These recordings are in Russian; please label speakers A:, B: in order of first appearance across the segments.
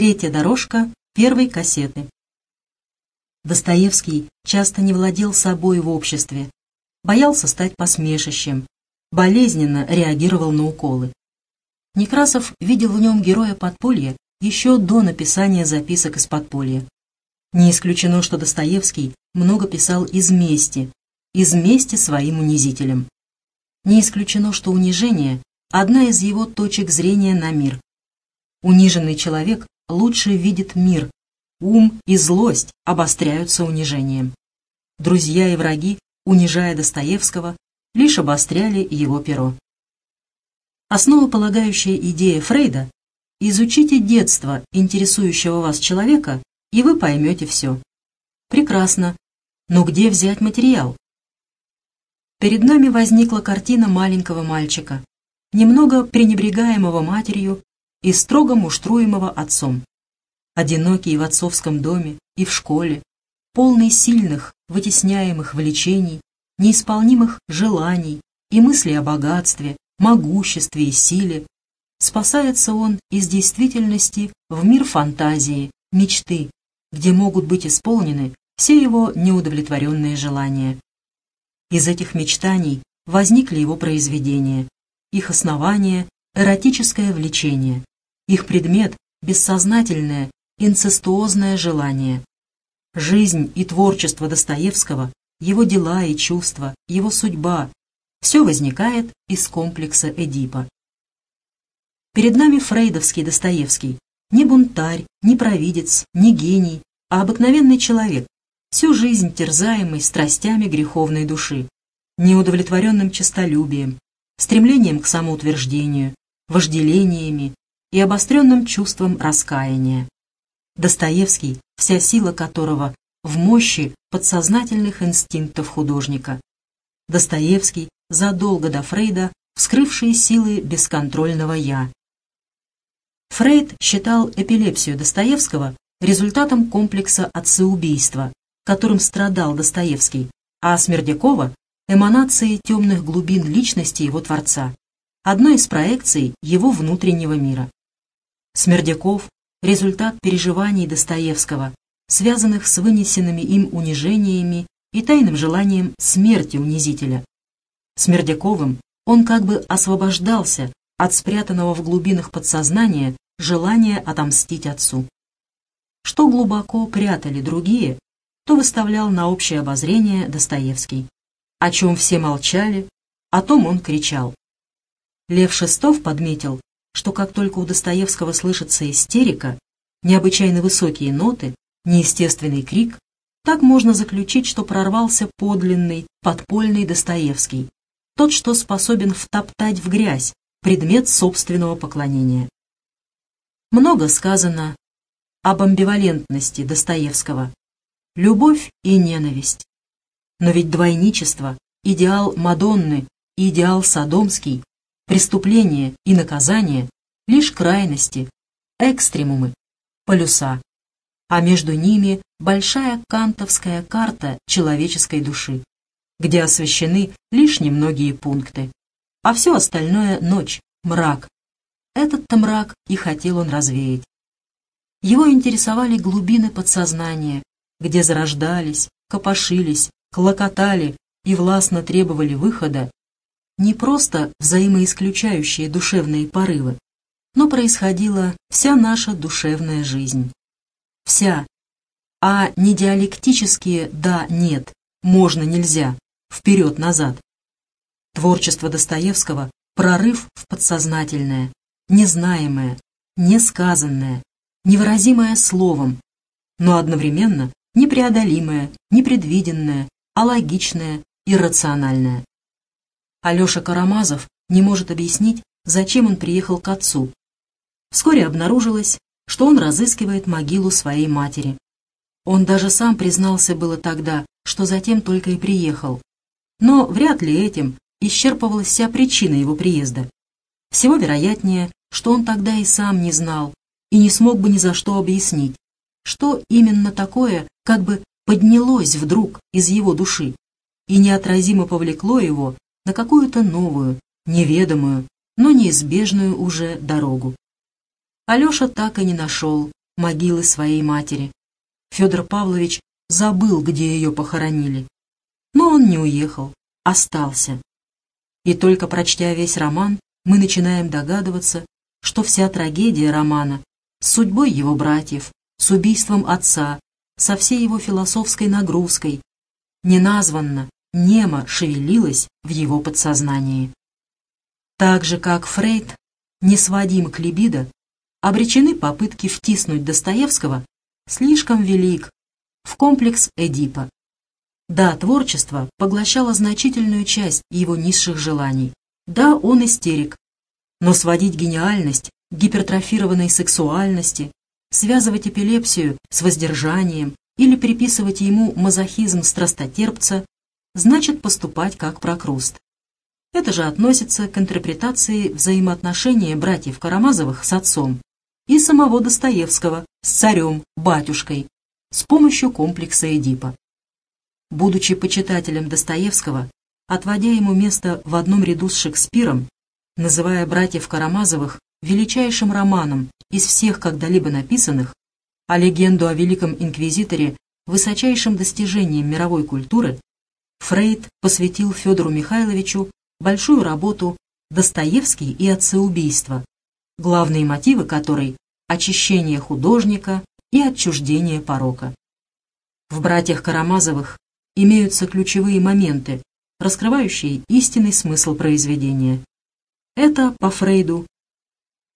A: Третья дорожка первой кассеты. Достоевский часто не владел собой в обществе, боялся стать посмешищем, болезненно реагировал на уколы. Некрасов видел в нем героя подполья еще до написания записок из подполья. Не исключено, что Достоевский много писал из мести, из мести своим унизителям. Не исключено, что унижение – одна из его точек зрения на мир. Униженный человек лучше видит мир, ум и злость обостряются унижением. Друзья и враги, унижая Достоевского, лишь обостряли его перо. Основополагающая идея Фрейда – изучите детство интересующего вас человека, и вы поймете все. Прекрасно. Но где взять материал? Перед нами возникла картина маленького мальчика, немного пренебрегаемого матерью и строго муштруемого отцом одинокий в отцовском доме и в школе, полный сильных, вытесняемых влечений, неисполнимых желаний и мыслей о богатстве, могуществе и силе, спасается он из действительности в мир фантазии, мечты, где могут быть исполнены все его неудовлетворенные желания. Из этих мечтаний возникли его произведения, их основание – эротическое влечение, их предмет – бессознательное инцестуозное желание. Жизнь и творчество Достоевского, его дела и чувства, его судьба – все возникает из комплекса Эдипа. Перед нами фрейдовский Достоевский, не бунтарь, не провидец, не гений, а обыкновенный человек, всю жизнь терзаемый страстями греховной души, неудовлетворенным честолюбием, стремлением к самоутверждению, вожделениями и обостренным чувством раскаяния. Достоевский, вся сила которого в мощи подсознательных инстинктов художника. Достоевский, задолго до Фрейда, вскрывший силы бесконтрольного «я». Фрейд считал эпилепсию Достоевского результатом комплекса отцеубийства, которым страдал Достоевский, а Смердякова – эманацией темных глубин личности его творца, одной из проекций его внутреннего мира. Смердяков результат переживаний Достоевского, связанных с вынесенными им унижениями и тайным желанием смерти унизителя. Смердяковым он как бы освобождался от спрятанного в глубинах подсознания желания отомстить отцу. Что глубоко прятали другие, то выставлял на общее обозрение Достоевский. О чем все молчали, о том он кричал. Лев Шестов подметил, что как только у Достоевского слышится истерика, необычайно высокие ноты, неестественный крик, так можно заключить, что прорвался подлинный, подпольный Достоевский, тот, что способен втоптать в грязь предмет собственного поклонения. Много сказано об амбивалентности Достоевского, любовь и ненависть. Но ведь двойничество, идеал Мадонны идеал Содомский Преступление и наказание — лишь крайности, экстремумы, полюса, а между ними большая кантовская карта человеческой души, где освещены лишь немногие пункты, а все остальное — ночь, мрак. Этот-то мрак и хотел он развеять. Его интересовали глубины подсознания, где зарождались, копошились, клокотали и властно требовали выхода не просто взаимоисключающие душевные порывы, но происходила вся наша душевная жизнь. Вся. А не диалектические «да», «нет», «можно», «нельзя», «вперед», «назад». Творчество Достоевского – прорыв в подсознательное, незнаемое, несказанное, невыразимое словом, но одновременно непреодолимое, непредвиденное, алогичное, иррациональное. Алеша Карамазов не может объяснить, зачем он приехал к отцу. Вскоре обнаружилось, что он разыскивает могилу своей матери. Он даже сам признался было тогда, что затем только и приехал. Но вряд ли этим исчерпывалась вся причина его приезда. Всего вероятнее, что он тогда и сам не знал и не смог бы ни за что объяснить, что именно такое как бы поднялось вдруг из его души и неотразимо повлекло его на какую-то новую, неведомую, но неизбежную уже дорогу. Алеша так и не нашел могилы своей матери. Федор Павлович забыл, где ее похоронили. Но он не уехал, остался. И только прочтя весь роман, мы начинаем догадываться, что вся трагедия романа с судьбой его братьев, с убийством отца, со всей его философской нагрузкой, неназванно, немо шевелилась в его подсознании. Так же, как Фрейд несводим к либидо, обречены попытки втиснуть Достоевского слишком велик в комплекс Эдипа. Да, творчество поглощало значительную часть его низших желаний. Да, он истерик. Но сводить гениальность к гипертрофированной сексуальности, связывать эпилепсию с воздержанием или приписывать ему мазохизм страстотерпца, значит поступать как Прокруст. Это же относится к интерпретации взаимоотношения братьев Карамазовых с отцом и самого Достоевского с царем, батюшкой, с помощью комплекса Эдипа. Будучи почитателем Достоевского, отводя ему место в одном ряду с Шекспиром, называя братьев Карамазовых величайшим романом из всех когда-либо написанных, а легенду о Великом Инквизиторе высочайшим достижением мировой культуры, Фрейд посвятил Федору Михайловичу большую работу «Достоевский и отцеубийство», главные мотивы которой – очищение художника и отчуждение порока. В «Братьях Карамазовых» имеются ключевые моменты, раскрывающие истинный смысл произведения. Это, по Фрейду,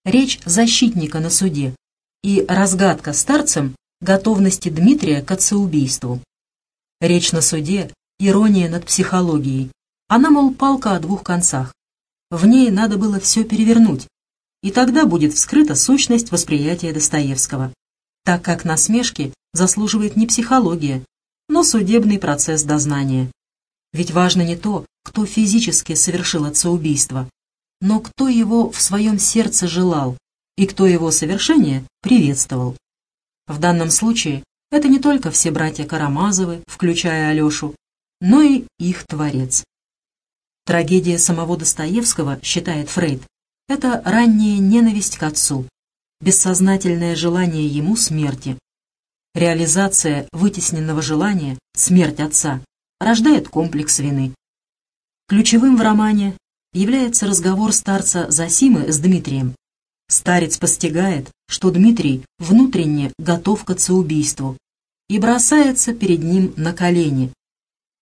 A: речь защитника на суде и разгадка старцем готовности Дмитрия к отцеубийству. Речь на суде – ирония над психологией, она, мол, палка о двух концах. В ней надо было все перевернуть, и тогда будет вскрыта сущность восприятия Достоевского, так как насмешки заслуживает не психология, но судебный процесс дознания. Ведь важно не то, кто физически совершил отцеубийство, но кто его в своем сердце желал и кто его совершение приветствовал. В данном случае это не только все братья Карамазовы, включая Алешу, но и их творец. Трагедия самого Достоевского, считает Фрейд, это ранняя ненависть к отцу, бессознательное желание ему смерти. Реализация вытесненного желания, смерть отца, рождает комплекс вины. Ключевым в романе является разговор старца Засимы с Дмитрием. Старец постигает, что Дмитрий внутренне готов к отцеубийству и бросается перед ним на колени.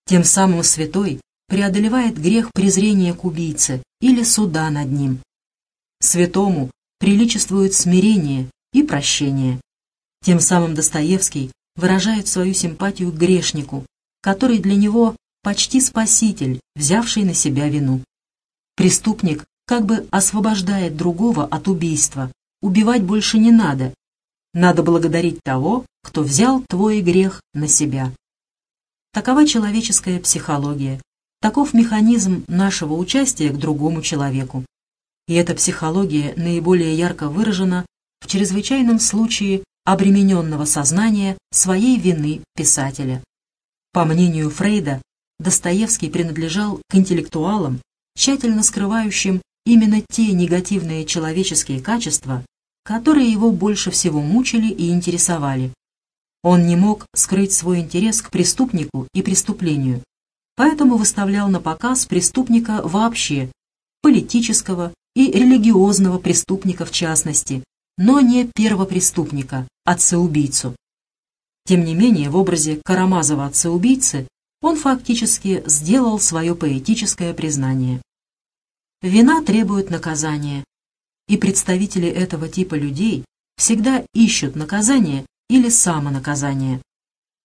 A: Тем самым святой преодолевает грех презрения к убийце или суда над ним. Святому приличествует смирение и прощение. Тем самым Достоевский выражает свою симпатию к грешнику, который для него почти спаситель, взявший на себя вину. Преступник как бы освобождает другого от убийства. Убивать больше не надо. Надо благодарить того, кто взял твой грех на себя. Такова человеческая психология, Таков механизм нашего участия к другому человеку. И эта психология наиболее ярко выражена в чрезвычайном случае обремененного сознания своей вины писателя. По мнению Фрейда, Достоевский принадлежал к интеллектуалам, тщательно скрывающим именно те негативные человеческие качества, которые его больше всего мучили и интересовали. Он не мог скрыть свой интерес к преступнику и преступлению, поэтому выставлял на показ преступника вообще, политического и религиозного преступника в частности, но не первопреступника, отца-убийцу. Тем не менее, в образе Карамазова отца-убийцы он фактически сделал свое поэтическое признание. Вина требует наказания, и представители этого типа людей всегда ищут наказание или самонаказание.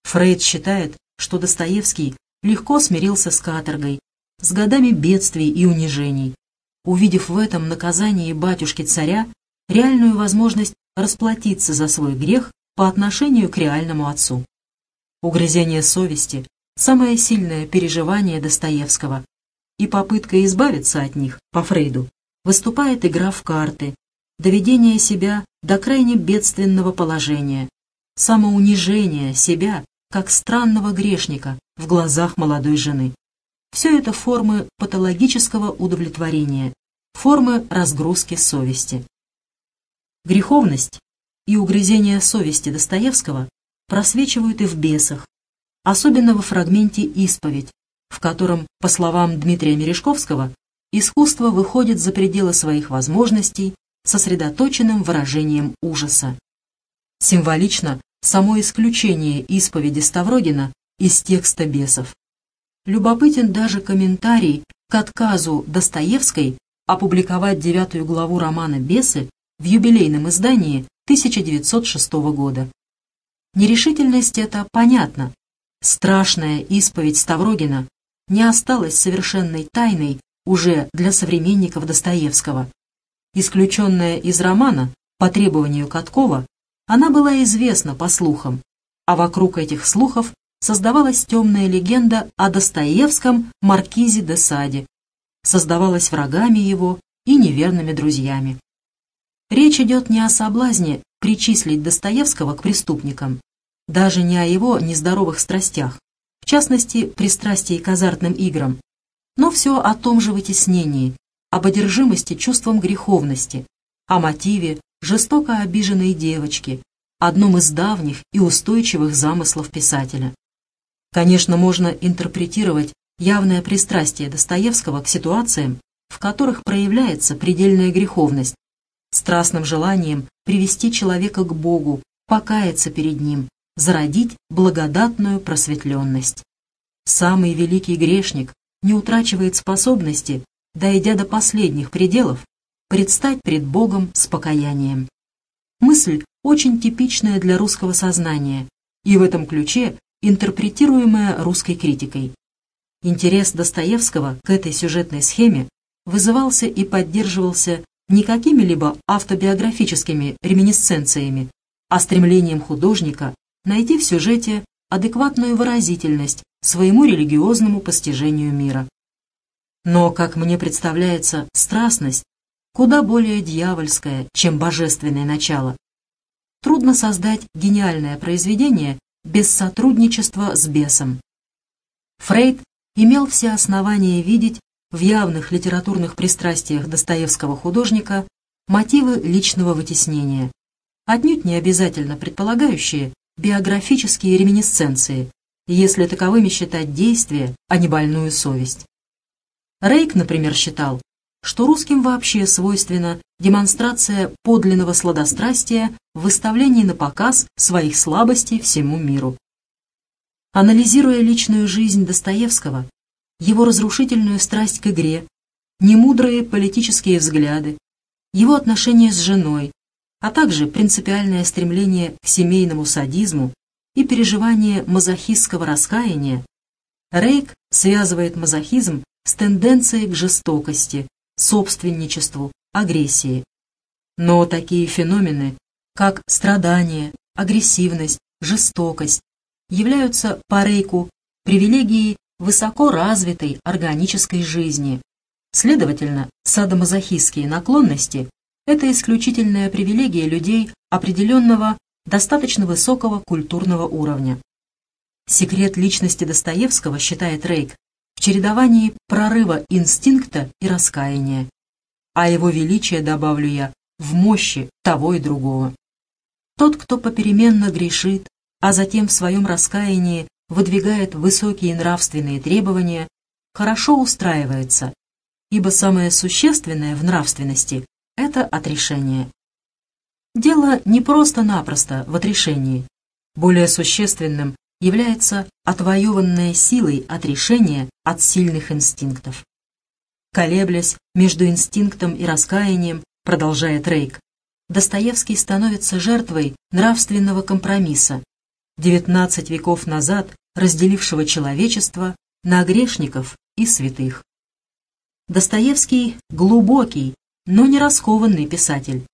A: Фрейд считает, что Достоевский легко смирился с каторгой, с годами бедствий и унижений, увидев в этом наказании батюшки-царя реальную возможность расплатиться за свой грех по отношению к реальному отцу. Угрызение совести – самое сильное переживание Достоевского, и попытка избавиться от них, по Фрейду, выступает игра в карты, доведение себя до крайне бедственного положения, самоунижение себя как странного грешника в глазах молодой жены. Все это формы патологического удовлетворения, формы разгрузки совести. Греховность и угрызения совести Достоевского просвечивают и в «Бесах», особенно во фрагменте «Исповедь», в котором, по словам Дмитрия Мережковского, искусство выходит за пределы своих возможностей сосредоточенным выражением ужаса. Символично само исключение исповеди Ставрогина из текста «Бесов». Любопытен даже комментарий к отказу Достоевской опубликовать девятую главу романа «Бесы» в юбилейном издании 1906 года. Нерешительность эта понятна. Страшная исповедь Ставрогина не осталась совершенной тайной уже для современников Достоевского. Исключенная из романа по требованию Каткова, она была известна по слухам, а вокруг этих слухов создавалась темная легенда о Достоевском маркизе де Саде, создавалась врагами его и неверными друзьями. Речь идет не о соблазне причислить Достоевского к преступникам, даже не о его нездоровых страстях, в частности, пристрастии к азартным играм, но все о том же вытеснении, об одержимости чувством греховности, о мотиве жестоко обиженной девочки, одном из давних и устойчивых замыслов писателя. Конечно, можно интерпретировать явное пристрастие Достоевского к ситуациям, в которых проявляется предельная греховность, страстным желанием привести человека к Богу, покаяться перед Ним, зародить благодатную просветленность. Самый великий грешник не утрачивает способности, дойдя до последних пределов, предстать пред Богом с покаянием. Мысль очень типичная для русского сознания и в этом ключе интерпретируемая русской критикой. Интерес Достоевского к этой сюжетной схеме вызывался и поддерживался не какими-либо автобиографическими реминисценциями, а стремлением художника найти в сюжете адекватную выразительность своему религиозному постижению мира. Но, как мне представляется, страстность куда более дьявольская, чем божественное начало. Трудно создать гениальное произведение без сотрудничества с бесом. Фрейд имел все основания видеть в явных литературных пристрастиях Достоевского художника мотивы личного вытеснения, отнюдь не обязательно предполагающие биографические реминисценции, если таковыми считать действия, а не больную совесть. Рейк, например, считал, что русским вообще свойственна демонстрация подлинного сладострастия в выставлении на показ своих слабостей всему миру. Анализируя личную жизнь Достоевского, его разрушительную страсть к игре, немудрые политические взгляды, его отношения с женой, а также принципиальное стремление к семейному садизму и переживание мазохистского раскаяния, Рейк связывает мазохизм с тенденцией к жестокости, собственничеству, агрессии. Но такие феномены, как страдание, агрессивность, жестокость, являются по Рейку привилегией высоко развитой органической жизни. Следовательно, садомазохистские наклонности – это исключительная привилегия людей определенного, достаточно высокого культурного уровня. Секрет личности Достоевского, считает Рейк, чередовании прорыва инстинкта и раскаяния. А его величие, добавлю я, в мощи того и другого. Тот, кто попеременно грешит, а затем в своем раскаянии выдвигает высокие нравственные требования, хорошо устраивается, ибо самое существенное в нравственности – это отрешение. Дело не просто-напросто в отрешении. Более существенным является отвоеванная силой отрешение от сильных инстинктов. Колеблясь между инстинктом и раскаянием, продолжает Рейк, Достоевский становится жертвой нравственного компромисса, 19 веков назад разделившего человечество на грешников и святых. Достоевский – глубокий, но не раскованный писатель.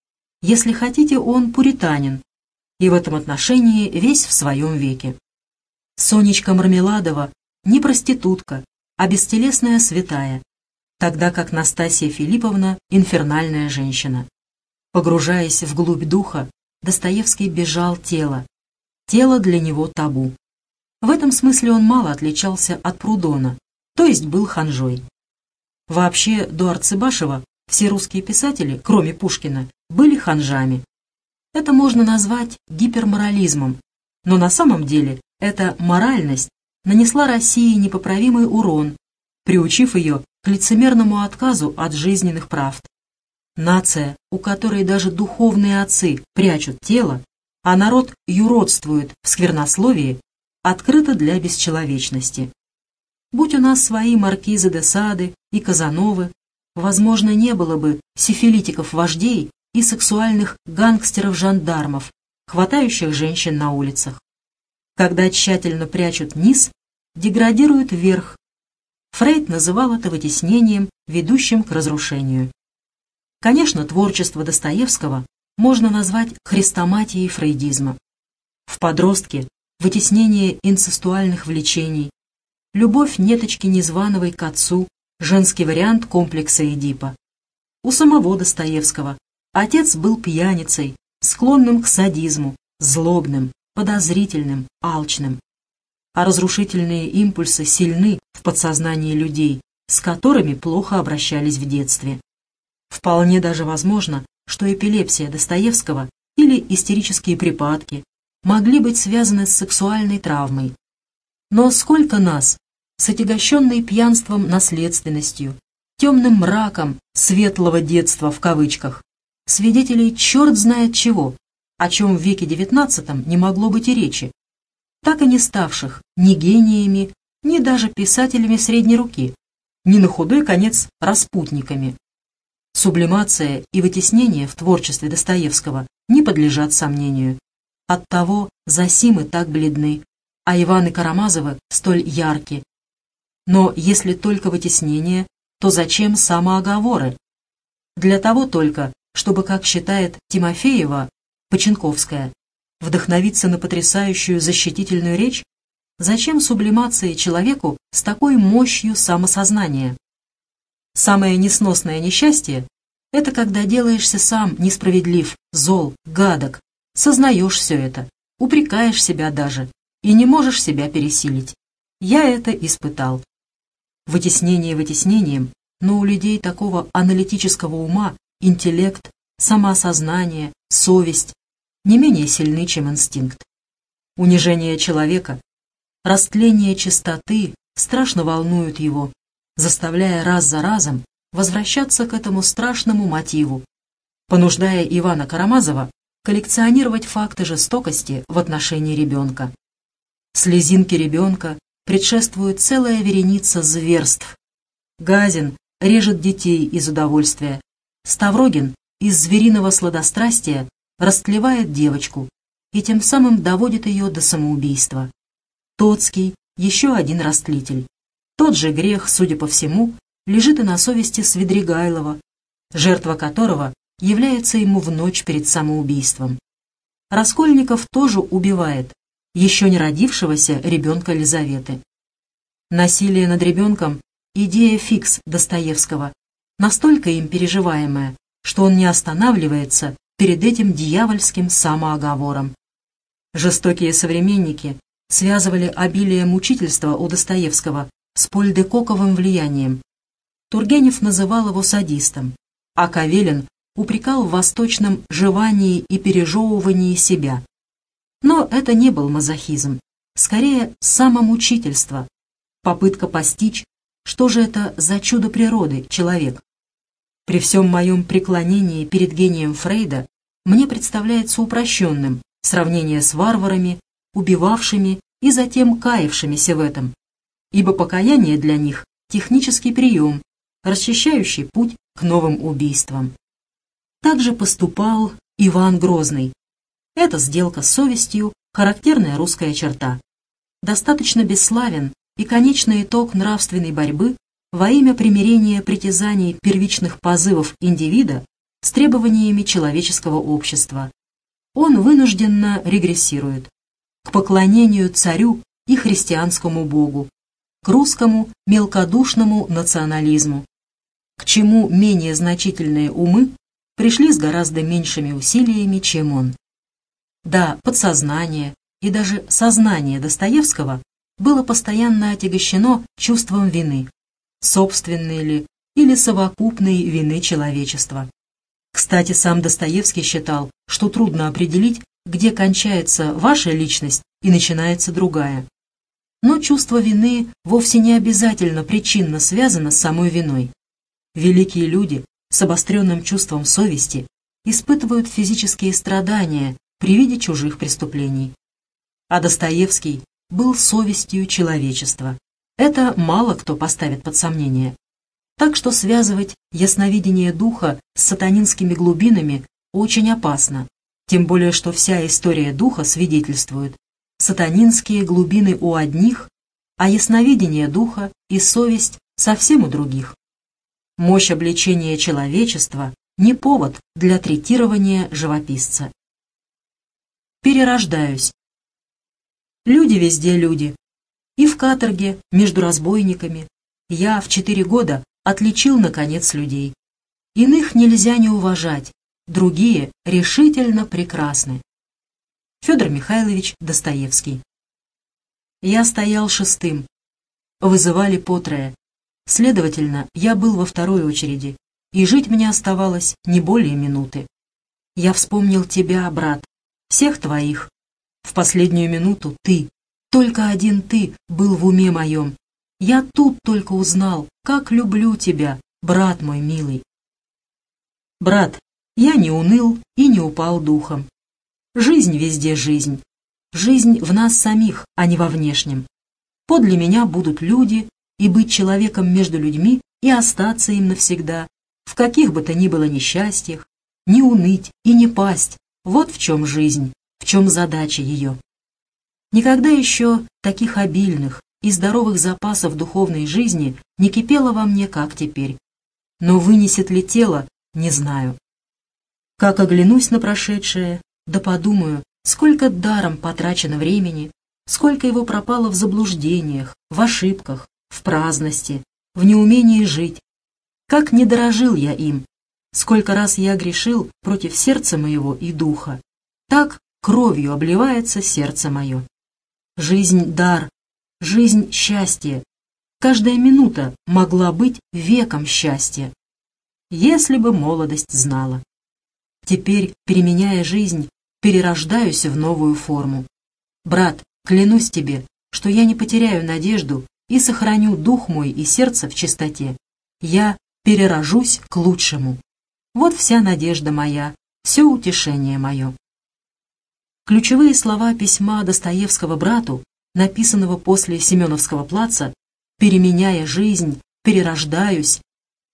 A: Если хотите, он пуританин, и в этом отношении весь в своем веке. Сонечка Мармеладова не проститутка, а бестелесная святая, тогда как Настасья Филипповна – инфернальная женщина. Погружаясь вглубь духа, Достоевский бежал тело. Тело для него табу. В этом смысле он мало отличался от Прудона, то есть был ханжой. Вообще, до Арцебашева все русские писатели, кроме Пушкина, были ханжами. Это можно назвать гиперморализмом, но на самом деле эта моральность нанесла России непоправимый урон, приучив ее к лицемерному отказу от жизненных правд. Нация, у которой даже духовные отцы прячут тело, а народ юродствует в сквернословии, открыта для бесчеловечности. Будь у нас свои маркизы де Сады и Казановы, возможно, не было бы сифилитиков-вождей и сексуальных гангстеров-жандармов, хватающих женщин на улицах. Когда тщательно прячут низ, деградируют верх. Фрейд называл это вытеснением, ведущим к разрушению. Конечно, творчество Достоевского можно назвать хрестоматией фрейдизма. В подростке вытеснение инцестуальных влечений, любовь неточки Незвановой к отцу, женский вариант комплекса Эдипа. У самого Достоевского отец был пьяницей, склонным к садизму, злобным, подозрительным, алчным. А разрушительные импульсы сильны в подсознании людей, с которыми плохо обращались в детстве. Вполне даже возможно, что эпилепсия Достоевского или истерические припадки могли быть связаны с сексуальной травмой. Но сколько нас, с отягощенной пьянством наследственностью, темным мраком светлого детства в кавычках, свидетелей черт знает чего, о чем в веке XIX не могло быть и речи, так и не ставших ни гениями, ни даже писателями средней руки, ни на худой конец распутниками. Сублимация и вытеснение в творчестве Достоевского не подлежат сомнению. Оттого Засимы так бледны, а Иваны Карамазовы столь ярки. Но если только вытеснение, то зачем самооговоры? Для того только, чтобы, как считает Тимофеева, Поченковская, вдохновиться на потрясающую защитительную речь? Зачем сублимация человеку с такой мощью самосознания? Самое несносное несчастье — это когда делаешься сам несправедлив, зол, гадок, сознаешь все это, упрекаешь себя даже и не можешь себя пересилить. Я это испытал. Вытеснение вытеснением, но у людей такого аналитического ума, интеллект, самоосознание, совесть не менее сильны, чем инстинкт. Унижение человека, растление чистоты страшно волнуют его, заставляя раз за разом возвращаться к этому страшному мотиву, понуждая Ивана Карамазова коллекционировать факты жестокости в отношении ребенка. Слезинки ребенка предшествует целая вереница зверств. Газин режет детей из удовольствия. Ставрогин из звериного сладострастия растлевает девочку и тем самым доводит ее до самоубийства. Тоцкий — еще один растлитель. Тот же грех, судя по всему, лежит и на совести Свидригайлова, жертва которого является ему в ночь перед самоубийством. Раскольников тоже убивает еще не родившегося ребенка Лизаветы. Насилие над ребенком – идея фикс Достоевского, настолько им переживаемая, что он не останавливается перед этим дьявольским самооговором. Жестокие современники связывали обилие мучительства у Достоевского с польдекоковым влиянием. Тургенев называл его садистом, а Кавелин упрекал в восточном жевании и пережевывании себя. Но это не был мазохизм, скорее самомучительство, попытка постичь, что же это за чудо природы человек. При всем моем преклонении перед гением Фрейда мне представляется упрощенным сравнение с варварами, убивавшими и затем каявшимися в этом, ибо покаяние для них – технический прием, расчищающий путь к новым убийствам. Так же поступал Иван Грозный. Эта сделка с совестью – характерная русская черта. Достаточно бесславен и конечный итог нравственной борьбы во имя примирения притязаний первичных позывов индивида с требованиями человеческого общества. Он вынужденно регрессирует к поклонению царю и христианскому богу, к русскому мелкодушному национализму, к чему менее значительные умы пришли с гораздо меньшими усилиями, чем он. Да, подсознание и даже сознание Достоевского было постоянно отягощено чувством вины, собственной ли или совокупной вины человечества. Кстати, сам Достоевский считал, что трудно определить, где кончается ваша личность и начинается другая. Но чувство вины вовсе не обязательно причинно связано с самой виной. Великие люди с обостренным чувством совести испытывают физические страдания при виде чужих преступлений. А Достоевский был совестью человечества. Это мало кто поставит под сомнение. Так что связывать ясновидение духа с сатанинскими глубинами очень опасно, тем более что вся история духа свидетельствует. Сатанинские глубины у одних, а ясновидение духа и совесть совсем у других. Мощь обличения человечества не повод для третирования живописца. Перерождаюсь. Люди везде люди. И в каторге, между разбойниками. Я в четыре года отличил, наконец, людей. Иных нельзя не уважать, другие решительно прекрасны. Федор Михайлович Достоевский. Я стоял шестым. Вызывали по трое. Следовательно, я был во второй очереди, и жить мне оставалось не более минуты. Я вспомнил тебя, брат, всех твоих. В последнюю минуту ты, только один ты был в уме моем. Я тут только узнал, как люблю тебя, брат мой милый. Брат, я не уныл и не упал духом. Жизнь везде жизнь. Жизнь в нас самих, а не во внешнем. Подле меня будут люди, и быть человеком между людьми и остаться им навсегда, в каких бы то ни было несчастьях, не уныть и не пасть. Вот в чем жизнь, в чем задача ее. Никогда еще таких обильных и здоровых запасов духовной жизни не кипело во мне, как теперь. Но вынесет ли тело, не знаю. Как оглянусь на прошедшее, да подумаю, сколько даром потрачено времени, сколько его пропало в заблуждениях, в ошибках, в праздности, в неумении жить. Как не дорожил я им, сколько раз я грешил против сердца моего и духа. Так кровью обливается сердце мое. Жизнь — дар, жизнь — счастье. Каждая минута могла быть веком счастья. Если бы молодость знала. Теперь, переменяя жизнь, перерождаюсь в новую форму. Брат, клянусь тебе, что я не потеряю надежду и сохраню дух мой и сердце в чистоте. Я перерожусь к лучшему. Вот вся надежда моя, все утешение мое. Ключевые слова письма Достоевского брату, написанного после Семеновского плаца, «переменяя жизнь, перерождаюсь»,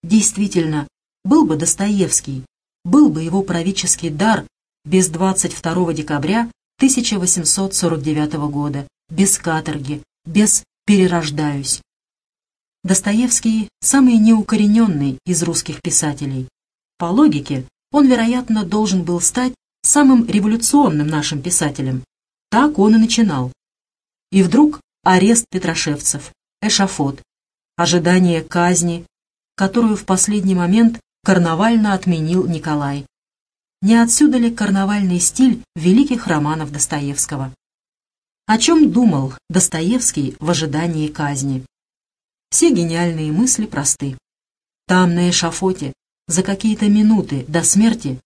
A: действительно, был бы Достоевский, был бы его правительский дар без 22 декабря 1849 года, без каторги, без перерождаюсь. Достоевский – самый неукорененный из русских писателей. По логике, он, вероятно, должен был стать самым революционным нашим писателем. Так он и начинал. И вдруг арест петрошевцев, эшафот, ожидание казни, которую в последний момент карнавально отменил Николай. Не отсюда ли карнавальный стиль великих романов Достоевского? О чем думал Достоевский в ожидании казни? Все гениальные мысли просты. Там, на эшафоте, за какие-то минуты до смерти,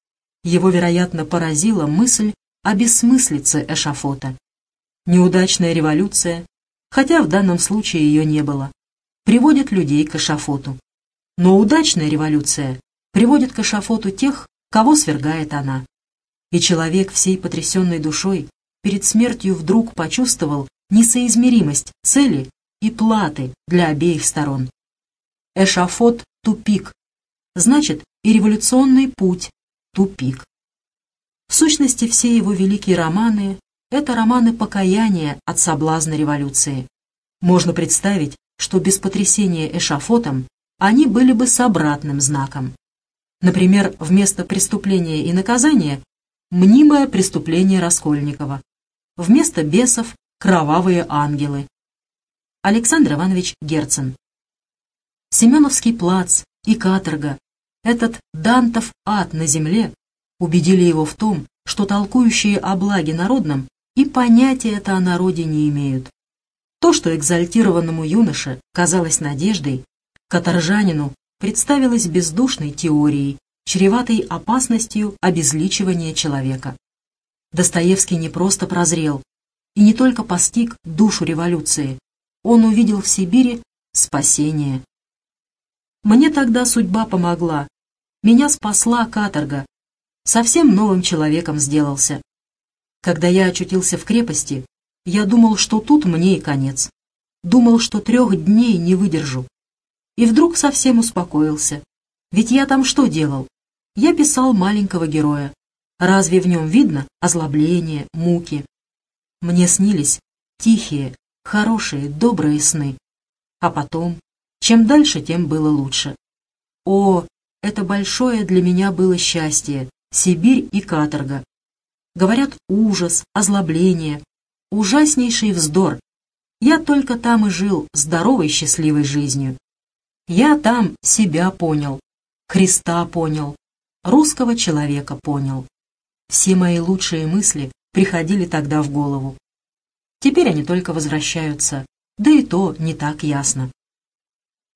A: его, вероятно, поразила мысль о бессмыслице эшафота. Неудачная революция, хотя в данном случае ее не было, приводит людей к эшафоту. Но удачная революция приводит к эшафоту тех, кого свергает она. И человек всей потрясенной душой перед смертью вдруг почувствовал несоизмеримость цели и платы для обеих сторон. Эшафот — тупик, значит и революционный путь — тупик. В сущности, все его великие романы — это романы покаяния от соблазна революции. Можно представить, что без потрясения эшафотом они были бы с обратным знаком. Например, вместо преступления и наказания — мнимое преступление Раскольникова, Вместо бесов — кровавые ангелы. Александр Иванович Герцен. Семеновский плац и каторга, этот Дантов ад на земле, убедили его в том, что толкующие о благе народном и понятия это о народе не имеют. То, что экзальтированному юноше казалось надеждой, каторжанину представилось бездушной теорией, чреватой опасностью обезличивания человека. Достоевский не просто прозрел и не только постиг душу революции, он увидел в Сибири спасение. Мне тогда судьба помогла, меня спасла каторга, совсем новым человеком сделался. Когда я очутился в крепости, я думал, что тут мне и конец. Думал, что трех дней не выдержу. И вдруг совсем успокоился. Ведь я там что делал? Я писал маленького героя. Разве в нем видно озлобление, муки? Мне снились тихие, хорошие, добрые сны. А потом, чем дальше, тем было лучше. О, это большое для меня было счастье, Сибирь и каторга. Говорят, ужас, озлобление, ужаснейший вздор. Я только там и жил здоровой счастливой жизнью. Я там себя понял, Христа понял, русского человека понял. Все мои лучшие мысли приходили тогда в голову. Теперь они только возвращаются, да и то не так ясно.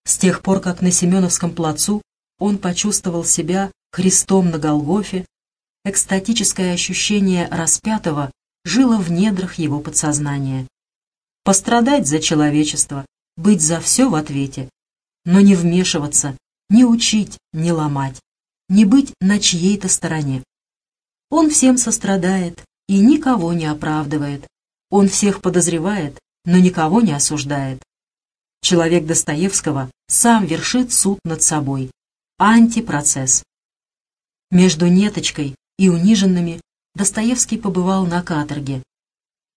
A: С тех пор, как на Семеновском плацу он почувствовал себя Христом на Голгофе, экстатическое ощущение распятого жило в недрах его подсознания. Пострадать за человечество, быть за все в ответе, но не вмешиваться, не учить, не ломать, не быть на чьей-то стороне. Он всем сострадает и никого не оправдывает. Он всех подозревает, но никого не осуждает. Человек Достоевского сам вершит суд над собой. Антипроцесс. Между неточкой и униженными Достоевский побывал на каторге.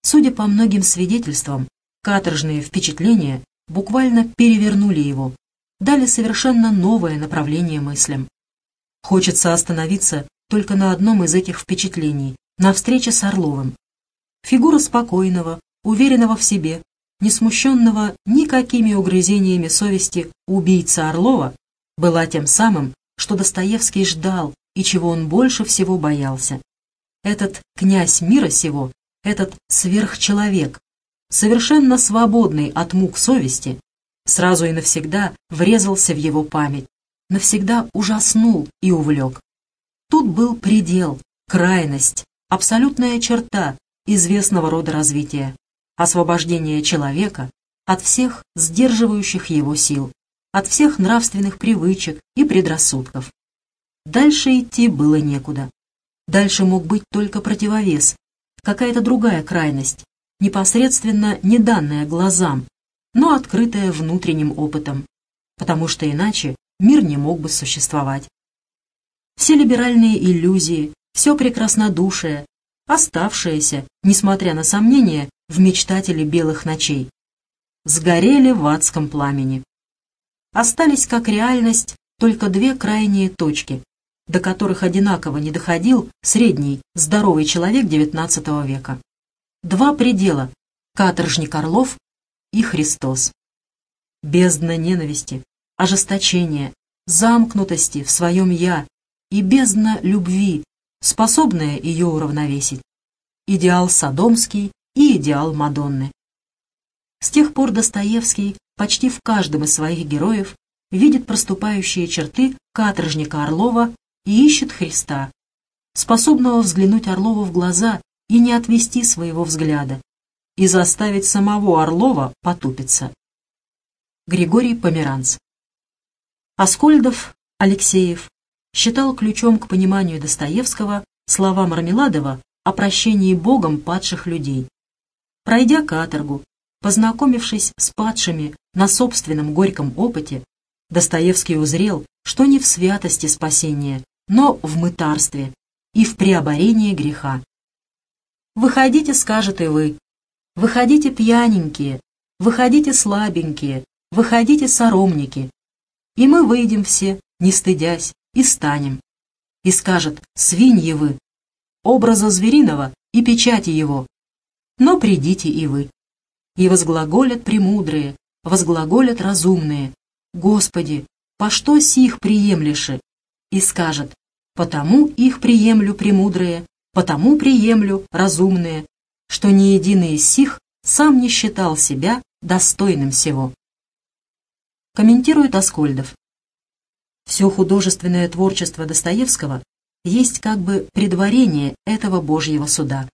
A: Судя по многим свидетельствам, каторжные впечатления буквально перевернули его, дали совершенно новое направление мыслям. Хочется остановиться только на одном из этих впечатлений, на встрече с Орловым. Фигура спокойного, уверенного в себе, не смущенного никакими угрызениями совести убийца Орлова была тем самым, что Достоевский ждал и чего он больше всего боялся. Этот князь мира сего, этот сверхчеловек, совершенно свободный от мук совести, сразу и навсегда врезался в его память, навсегда ужаснул и увлек. Тут был предел, крайность, абсолютная черта известного рода развития, освобождение человека от всех сдерживающих его сил, от всех нравственных привычек и предрассудков. Дальше идти было некуда. Дальше мог быть только противовес, какая-то другая крайность, непосредственно не данная глазам, но открытая внутренним опытом, потому что иначе мир не мог бы существовать. Все либеральные иллюзии, все прекраснодушие, оставшееся, несмотря на сомнения, в мечтателе белых ночей, сгорели в адском пламени. Остались как реальность только две крайние точки, до которых одинаково не доходил средний, здоровый человек XIX века. Два предела – каторжник Орлов и Христос. Бездна ненависти, ожесточения, замкнутости в своем «я» и бездна любви, способная ее уравновесить. Идеал Содомский и идеал Мадонны. С тех пор Достоевский почти в каждом из своих героев видит проступающие черты каторжника Орлова и ищет Христа, способного взглянуть Орлову в глаза и не отвести своего взгляда, и заставить самого Орлова потупиться. Григорий Померанц Аскольдов, Алексеев, считал ключом к пониманию Достоевского слова Мармеладова о прощении Богом падших людей. Пройдя каторгу, познакомившись с падшими на собственном горьком опыте, Достоевский узрел, что не в святости спасения, но в мытарстве и в преоборении греха. «Выходите, — скажет и вы, — выходите пьяненькие, выходите слабенькие, выходите соромники, и мы выйдем все, не стыдясь, и станем. И скажет, свиньи вы, образа звериного и печати его, но придите и вы. И возглаголят премудрые, возглаголят разумные, Господи, по что сих приемлеши? И скажет, Потому их приемлю премудрые, потому приемлю разумные, что ни единый из сих сам не считал себя достойным всего. Комментирует Аскольдов. Все художественное творчество Достоевского есть как бы предварение этого Божьего суда.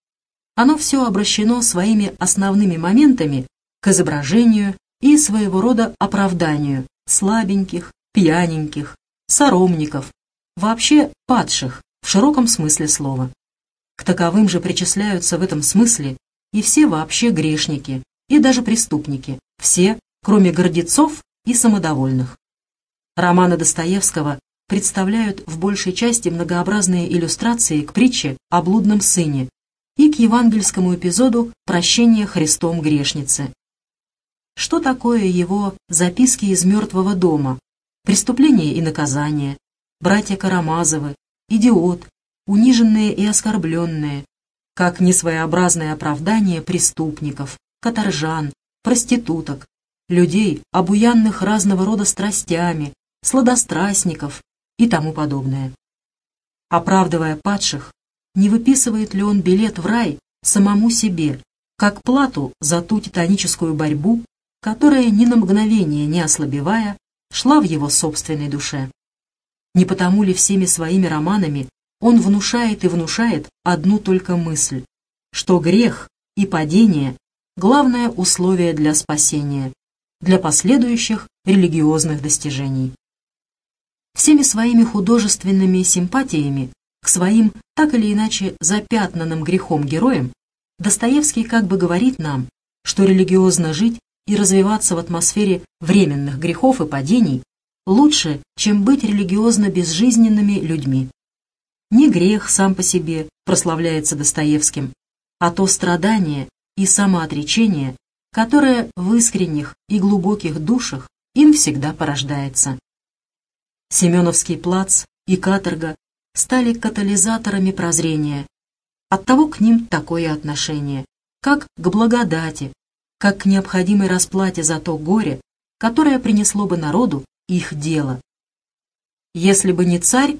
A: Оно все обращено своими основными моментами к изображению и своего рода оправданию слабеньких, пьяненьких, соромников, вообще падших в широком смысле слова. К таковым же причисляются в этом смысле и все вообще грешники, и даже преступники, все, кроме гордецов и самодовольных. Романы Достоевского представляют в большей части многообразные иллюстрации к притче о блудном сыне и к евангельскому эпизоду прощения Христом грешницы. Что такое его «Записки из мертвого дома», «Преступление и наказание», «Братья Карамазовы», «Идиот», «Униженные и оскорбленные», как несвоеобразное оправдание преступников, каторжан, проституток, людей, обуянных разного рода страстями, сладострастников и тому подобное. Оправдывая падших, не выписывает ли он билет в рай самому себе, как плату за ту титаническую борьбу, которая, ни на мгновение не ослабевая, шла в его собственной душе. Не потому ли всеми своими романами он внушает и внушает одну только мысль, что грех и падение – главное условие для спасения, для последующих религиозных достижений всеми своими художественными симпатиями к своим так или иначе запятнанным грехом героям, Достоевский как бы говорит нам, что религиозно жить и развиваться в атмосфере временных грехов и падений лучше, чем быть религиозно безжизненными людьми. Не грех сам по себе прославляется Достоевским, а то страдание и самоотречение, которое в искренних и глубоких душах им всегда порождается. Семеновский плац и каторга стали катализаторами прозрения. Оттого к ним такое отношение, как к благодати, как к необходимой расплате за то горе, которое принесло бы народу их дело. «Если бы не царь,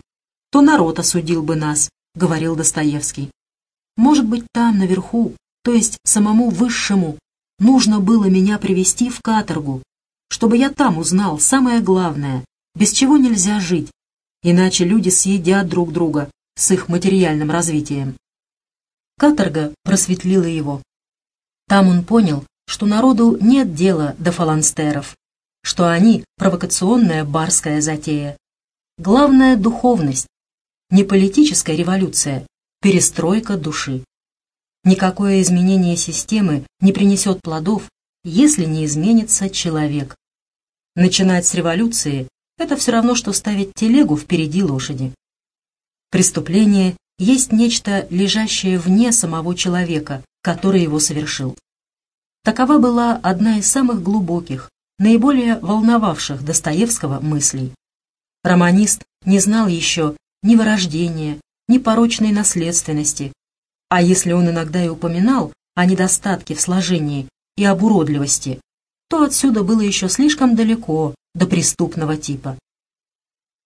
A: то народ осудил бы нас», — говорил Достоевский. «Может быть, там, наверху, то есть самому высшему, нужно было меня привести в каторгу, чтобы я там узнал самое главное, без чего нельзя жить, иначе люди съедят друг друга с их материальным развитием. Каторга просветлила его. Там он понял, что народу нет дела до фаланстеров, что они — провокационная барская затея. Главное — духовность, не политическая революция, перестройка души. Никакое изменение системы не принесет плодов, если не изменится человек. Начинать с революции это все равно, что ставить телегу впереди лошади. Преступление есть нечто, лежащее вне самого человека, который его совершил. Такова была одна из самых глубоких, наиболее волновавших Достоевского мыслей. Романист не знал еще ни вырождения, ни порочной наследственности, а если он иногда и упоминал о недостатке в сложении и об уродливости, то отсюда было еще слишком далеко до преступного типа.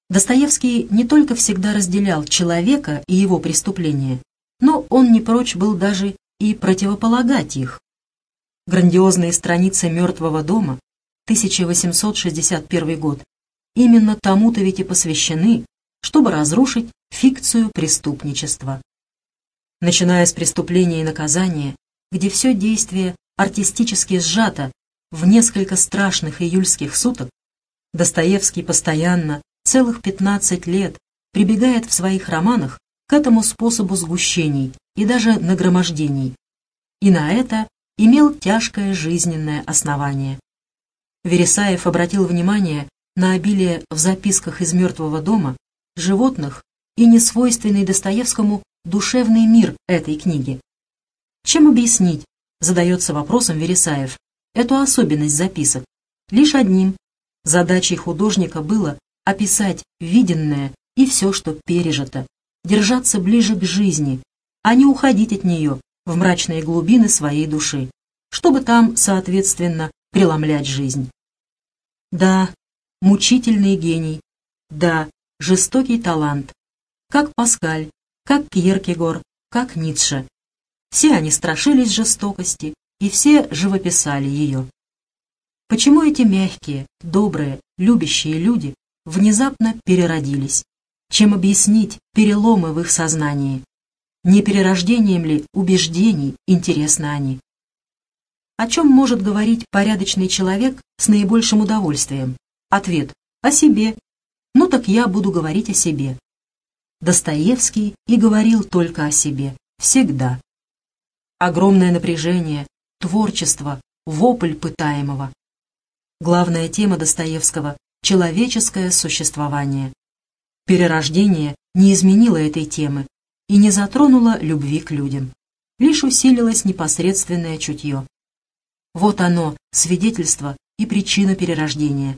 A: Достоевский не только всегда разделял человека и его преступления, но он не прочь был даже и противополагать их. Грандиозные страницы «Мертвого дома» 1861 год именно тому-то ведь и посвящены, чтобы разрушить фикцию преступничества. Начиная с преступления и наказания, где все действие артистически сжато в несколько страшных июльских суток, Достоевский постоянно, целых 15 лет, прибегает в своих романах к этому способу сгущений и даже нагромождений. И на это имел тяжкое жизненное основание. Вересаев обратил внимание на обилие в записках из «Мертвого дома» животных и несвойственный Достоевскому душевный мир этой книги. Чем объяснить, задается вопросом Вересаев, эту особенность записок? Лишь одним Задачей художника было описать виденное и все, что пережито, держаться ближе к жизни, а не уходить от нее в мрачные глубины своей души, чтобы там, соответственно, преломлять жизнь. Да, мучительный гений, да, жестокий талант, как Паскаль, как Кьеркегор, как Ницше. Все они страшились жестокости, и все живописали ее. Почему эти мягкие, добрые, любящие люди внезапно переродились. Чем объяснить переломы в их сознании? Не перерождением ли убеждений интересны они? О чем может говорить порядочный человек с наибольшим удовольствием? Ответ – о себе. Ну так я буду говорить о себе. Достоевский и говорил только о себе. Всегда. Огромное напряжение, творчество, вопль пытаемого. Главная тема Достоевского – человеческое существование. Перерождение не изменило этой темы и не затронуло любви к людям. Лишь усилилось непосредственное чутье. Вот оно, свидетельство и причина перерождения.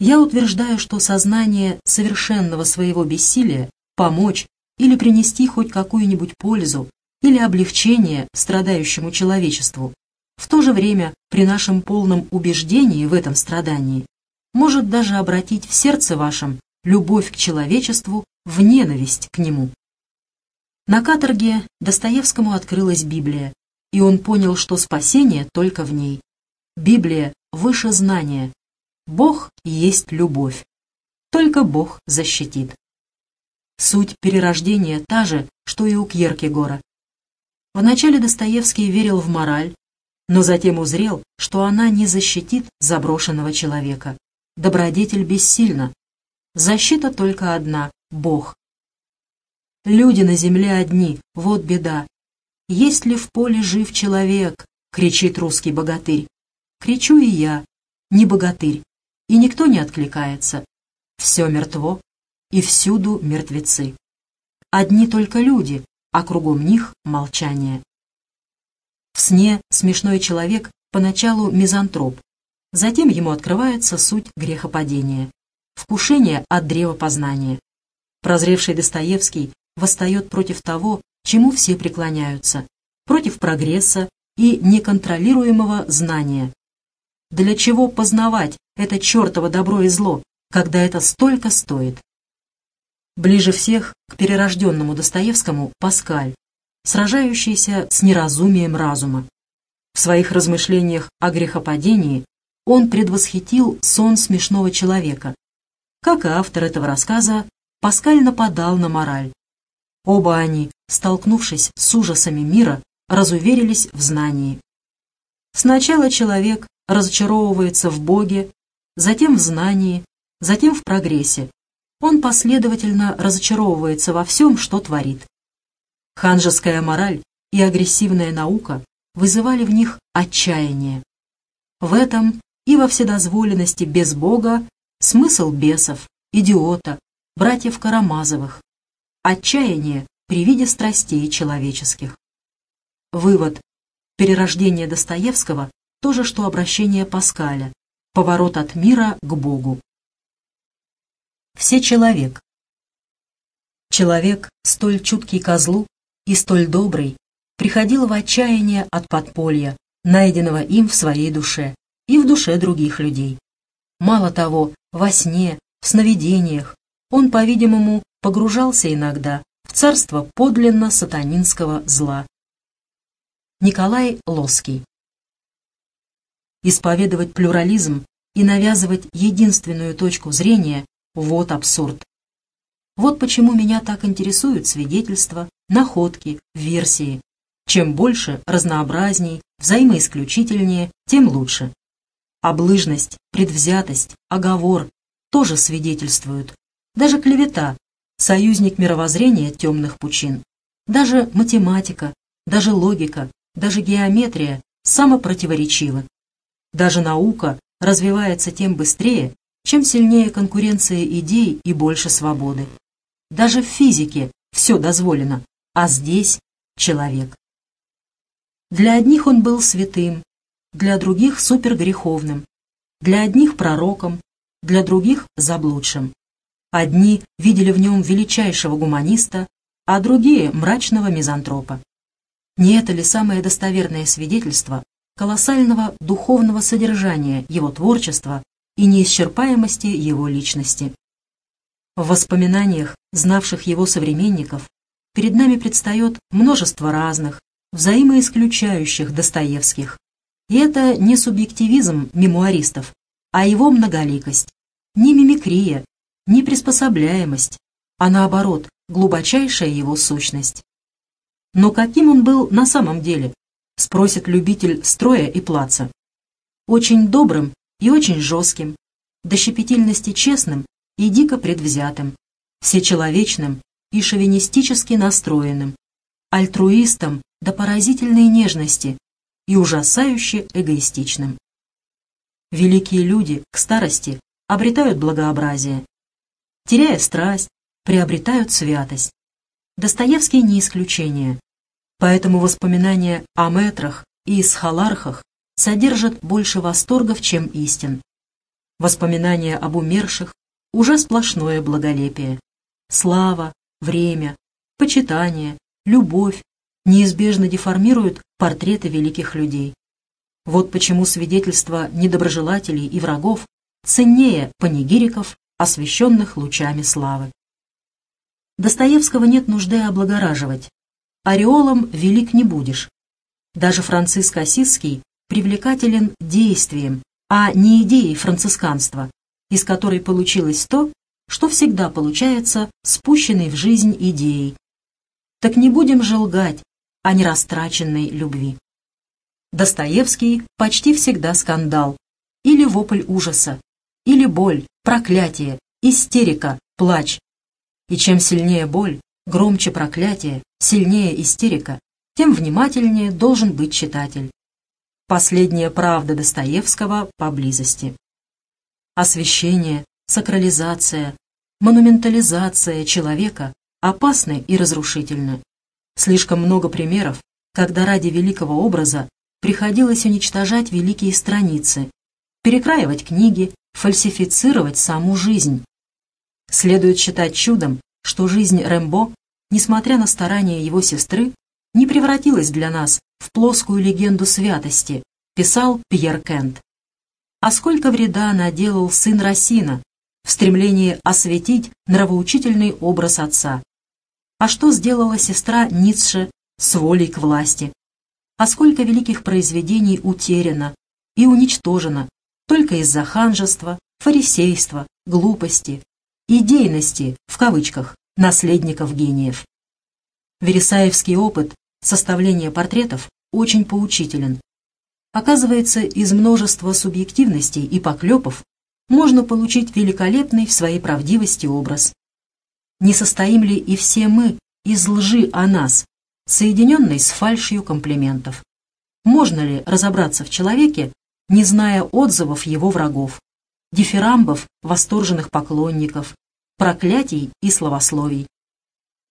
A: Я утверждаю, что сознание совершенного своего бессилия помочь или принести хоть какую-нибудь пользу или облегчение страдающему человечеству, в то же время при нашем полном убеждении в этом страдании, может даже обратить в сердце вашем любовь к человечеству в ненависть к нему. На каторге Достоевскому открылась Библия, и он понял, что спасение только в ней. Библия выше знания. Бог есть любовь. Только Бог защитит. Суть перерождения та же, что и у Кьеркегора. Вначале Достоевский верил в мораль, но затем узрел, что она не защитит заброшенного человека. Добродетель бессильна. Защита только одна — Бог. Люди на земле одни, вот беда. Есть ли в поле жив человек? кричит русский богатырь. Кричу и я, не богатырь, и никто не откликается. Все мертво, и всюду мертвецы. Одни только люди, а кругом них молчание. В сне смешной человек поначалу мизантроп, затем ему открывается суть грехопадения, вкушение от древа познания. Прозревший Достоевский восстает против того, чему все преклоняются, против прогресса и неконтролируемого знания. Для чего познавать это чертово добро и зло, когда это столько стоит? Ближе всех к перерожденному Достоевскому Паскаль, сражающийся с неразумием разума. В своих размышлениях о грехопадении он предвосхитил сон смешного человека. Как и автор этого рассказа, Паскаль нападал на мораль. Оба они, столкнувшись с ужасами мира, разуверились в знании. Сначала человек разочаровывается в Боге, затем в знании, затем в прогрессе, он последовательно разочаровывается во всем, что творит. Ханжеская мораль и агрессивная наука вызывали в них отчаяние. В этом и во вседозволенности без Бога смысл бесов, идиота, братьев Карамазовых, отчаяние при виде страстей человеческих. Вывод. Перерождение Достоевского – то же, что обращение Паскаля, поворот от мира к Богу все человек. Человек, столь чуткий козлу и столь добрый, приходил в отчаяние от подполья, найденного им в своей душе и в душе других людей. Мало того, во сне, в сновидениях он, по-видимому, погружался иногда в царство подлинно сатанинского зла. Николай Лоский Исповедовать плюрализм и навязывать единственную точку зрения вот абсурд. Вот почему меня так интересуют свидетельства, находки, версии. Чем больше, разнообразней, взаимоисключительнее, тем лучше. Облыжность, предвзятость, оговор тоже свидетельствуют. Даже клевета, союзник мировоззрения темных пучин. Даже математика, даже логика, даже геометрия самопротиворечивы. Даже наука развивается тем быстрее, чем сильнее конкуренция идей и больше свободы. Даже в физике все дозволено, а здесь человек. Для одних он был святым, для других супергреховным, для одних пророком, для других заблудшим. Одни видели в нем величайшего гуманиста, а другие – мрачного мизантропа. Не это ли самое достоверное свидетельство колоссального духовного содержания его творчества и неисчерпаемости его личности. В воспоминаниях, знавших его современников, перед нами предстает множество разных, взаимоисключающих Достоевских. И это не субъективизм мемуаристов, а его многоликость. ни мимикрия, ни приспособляемость, а наоборот, глубочайшая его сущность. Но каким он был на самом деле, спросит любитель строя и плаца. Очень добрым и очень жестким, до щепетильности честным и дико предвзятым, всечеловечным и шовинистически настроенным, альтруистом до поразительной нежности и ужасающе эгоистичным. Великие люди к старости обретают благообразие. Теряя страсть, приобретают святость. Достоевский не исключение. Поэтому воспоминания о метрах и схалархах содержат больше восторгов, чем истин. Воспоминания об умерших – уже сплошное благолепие. Слава, время, почитание, любовь неизбежно деформируют портреты великих людей. Вот почему свидетельства недоброжелателей и врагов ценнее панигириков, освещенных лучами славы. Достоевского нет нужды облагораживать. Ореолом велик не будешь. Даже Франциск Осиский привлекателен действием, а не идеей францисканства, из которой получилось то, что всегда получается спущенной в жизнь идеей. Так не будем же лгать о нерастраченной любви. Достоевский почти всегда скандал, или вопль ужаса, или боль, проклятие, истерика, плач. И чем сильнее боль, громче проклятие, сильнее истерика, тем внимательнее должен быть читатель. Последняя правда Достоевского поблизости. Освещение, сакрализация, монументализация человека опасны и разрушительны. Слишком много примеров, когда ради великого образа приходилось уничтожать великие страницы, перекраивать книги, фальсифицировать саму жизнь. Следует считать чудом, что жизнь Рэмбо, несмотря на старания его сестры, не превратилась для нас в плоскую легенду святости, писал Пьер Кент. А сколько вреда наделал сын Рассина в стремлении осветить нравоучительный образ отца. А что сделала сестра Ницше с волей к власти? а сколько великих произведений утеряно и уничтожено только из-за ханжества, фарисейства, глупости, идейности, в кавычках, наследников гениев. Вересаевский опыт составления портретов очень поучителен. Оказывается, из множества субъективностей и поклепов можно получить великолепный в своей правдивости образ. Не состоим ли и все мы из лжи о нас, соединенной с фальшью комплиментов. Можно ли разобраться в человеке, не зная отзывов его врагов, дифирамбов восторженных поклонников, проклятий и словословий?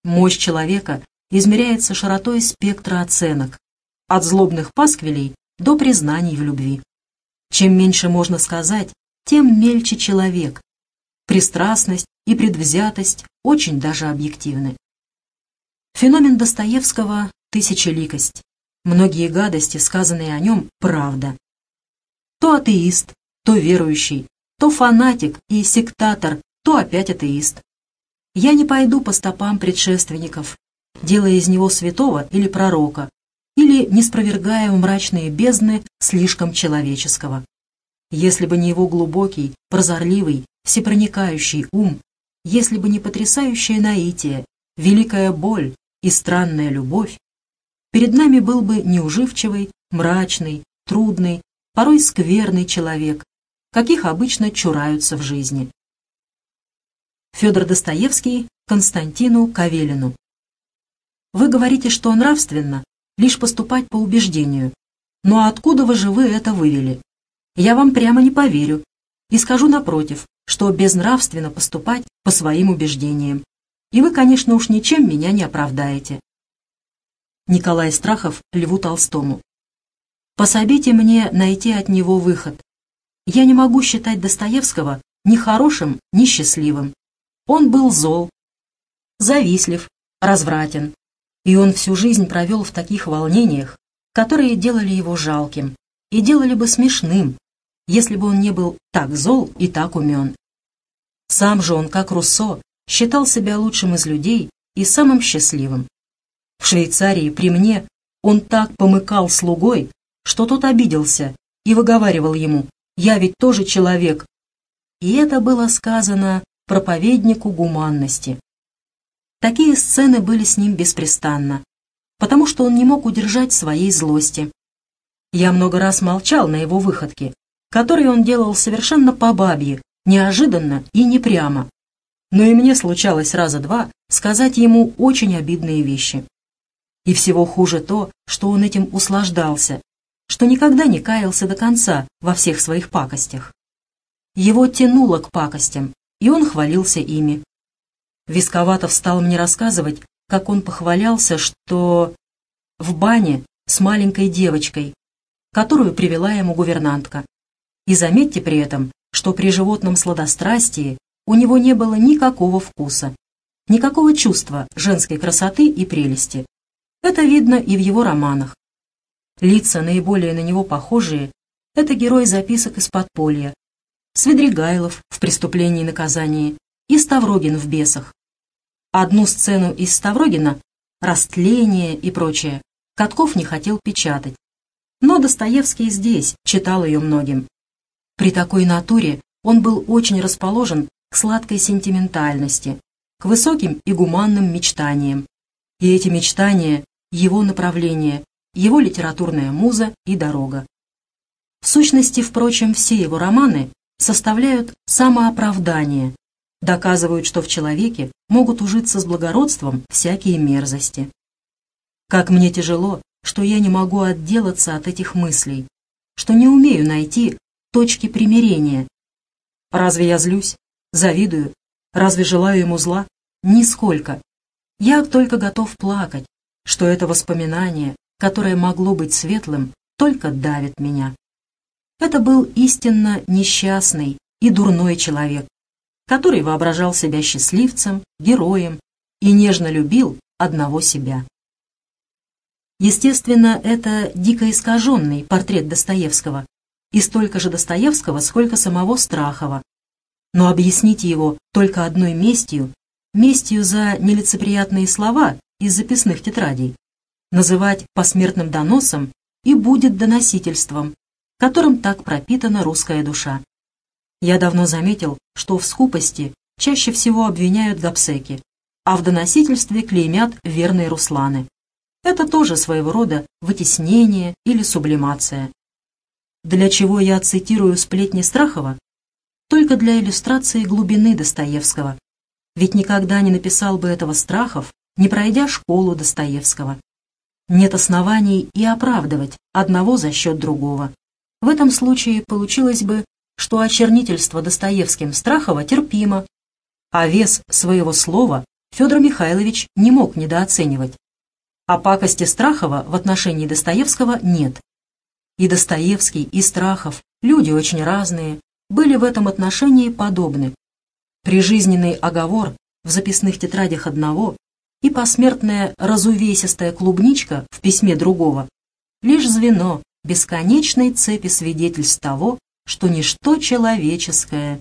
A: Мощь человека измеряется широтой спектра оценок, от злобных пасквилей до признаний в любви. Чем меньше можно сказать, тем мельче человек. Пристрастность и предвзятость очень даже объективны. Феномен Достоевского — тысячеликость. Многие гадости, сказанные о нем, правда. То атеист, то верующий, то фанатик и сектатор, то опять атеист. Я не пойду по стопам предшественников, делая из него святого или пророка, или не спровергая в мрачные бездны слишком человеческого. Если бы не его глубокий, прозорливый, всепроникающий ум, если бы не потрясающее наитие, великая боль, и странная любовь, перед нами был бы неуживчивый, мрачный, трудный, порой скверный человек, каких обычно чураются в жизни. Федор Достоевский Константину Кавелину Вы говорите, что нравственно лишь поступать по убеждению. Но откуда вы же вы это вывели? Я вам прямо не поверю и скажу напротив, что безнравственно поступать по своим убеждениям. И вы, конечно, уж ничем меня не оправдаете. Николай Страхов Льву Толстому. Пособите мне найти от него выход. Я не могу считать Достоевского ни хорошим, ни счастливым. Он был зол, завистлив, развратен, и он всю жизнь провел в таких волнениях, которые делали его жалким и делали бы смешным, если бы он не был так зол и так умен. Сам же он, как Руссо, считал себя лучшим из людей и самым счастливым. В Швейцарии при мне он так помыкал слугой, что тот обиделся и выговаривал ему «Я ведь тоже человек». и это было сказано проповеднику гуманности. Такие сцены были с ним беспрестанно, потому что он не мог удержать своей злости. Я много раз молчал на его выходки, которые он делал совершенно по бабье, неожиданно и не прямо. Но и мне случалось раза два сказать ему очень обидные вещи. И всего хуже то, что он этим услаждался, что никогда не каялся до конца во всех своих пакостях. Его тянуло к пакостям, и он хвалился ими. Висковатов стал мне рассказывать, как он похвалялся, что в бане с маленькой девочкой, которую привела ему гувернантка. И заметьте при этом, что при животном сладострастии у него не было никакого вкуса, никакого чувства женской красоты и прелести. Это видно и в его романах. Лица, наиболее на него похожие, это герой записок из подполья, Свидригайлов в «Преступлении и наказании» и Ставрогин в «Бесах». Одну сцену из Ставрогина, растление и прочее, Катков не хотел печатать. Но Достоевский здесь читал ее многим. При такой натуре он был очень расположен к сладкой сентиментальности, к высоким и гуманным мечтаниям. И эти мечтания — его направление, его литературная муза и дорога. В сущности, впрочем, все его романы составляют самооправдание, доказывают, что в человеке могут ужиться с благородством всякие мерзости. Как мне тяжело, что я не могу отделаться от этих мыслей, что не умею найти точки примирения. Разве я злюсь, завидую, разве желаю ему зла? Нисколько. Я только готов плакать, что это воспоминание, которое могло быть светлым, только давит меня. Это был истинно несчастный и дурной человек, который воображал себя счастливцем, героем и нежно любил одного себя. Естественно, это дико искаженный портрет Достоевского, и столько же Достоевского, сколько самого Страхова. Но объясните его только одной местью, местью за нелицеприятные слова из записных тетрадей, называть посмертным доносом и будет доносительством, которым так пропитана русская душа. Я давно заметил, что в скупости чаще всего обвиняют гапсеки, а в доносительстве клеймят верные русланы. Это тоже своего рода вытеснение или сублимация. Для чего я цитирую сплетни Страхова? Только для иллюстрации глубины Достоевского. Ведь никогда не написал бы этого Страхов, не пройдя школу Достоевского. Нет оснований и оправдывать одного за счет другого. В этом случае получилось бы, что очернительство Достоевским Страхова терпимо, а вес своего слова Федор Михайлович не мог недооценивать. А пакости Страхова в отношении Достоевского нет. И Достоевский, и Страхов, люди очень разные, были в этом отношении подобны. Прижизненный оговор в записных тетрадях одного и посмертная разувесистая клубничка в письме другого — лишь звено, бесконечной цепи свидетельств того, что ничто человеческое.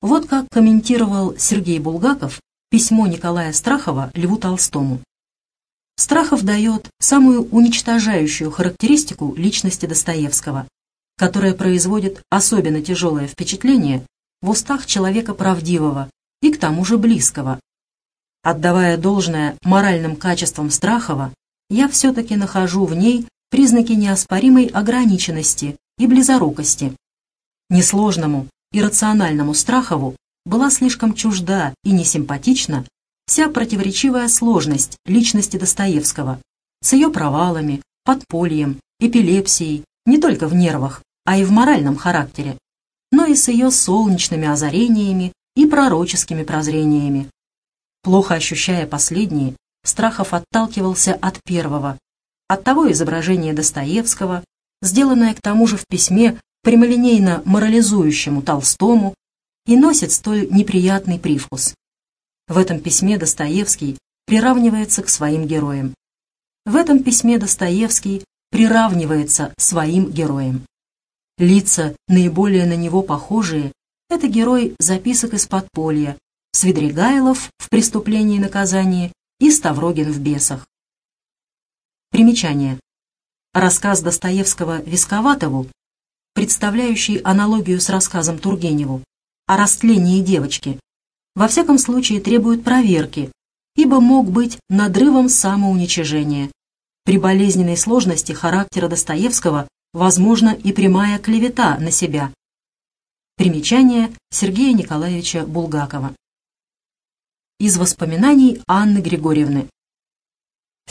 A: Вот как комментировал Сергей Булгаков письмо Николая Страхова Льву Толстому. Страхов дает самую уничтожающую характеристику личности Достоевского, которая производит особенно тяжелое впечатление в устах человека правдивого и к тому же близкого. Отдавая должное моральным качествам Страхова, я все-таки нахожу в ней признаки неоспоримой ограниченности и близорукости. Несложному, иррациональному Страхову была слишком чужда и несимпатична вся противоречивая сложность личности Достоевского с ее провалами, подпольем, эпилепсией, не только в нервах, а и в моральном характере, но и с ее солнечными озарениями и пророческими прозрениями. Плохо ощущая последние, Страхов отталкивался от первого, от того изображения Достоевского, сделанное к тому же в письме прямолинейно морализующему Толстому, и носит столь неприятный привкус. В этом письме Достоевский приравнивается к своим героям. В этом письме Достоевский приравнивается своим героям. Лица, наиболее на него похожие, это герой записок из подполья, Свидригайлов в «Преступлении и наказании» и Ставрогин в «Бесах». Примечание. Рассказ Достоевского Висковатову представляющий аналогию с рассказом Тургеневу о растлении девочки, во всяком случае требует проверки, ибо мог быть надрывом самоуничижения. При болезненной сложности характера Достоевского возможно и прямая клевета на себя. Примечание Сергея Николаевича Булгакова. Из воспоминаний Анны Григорьевны.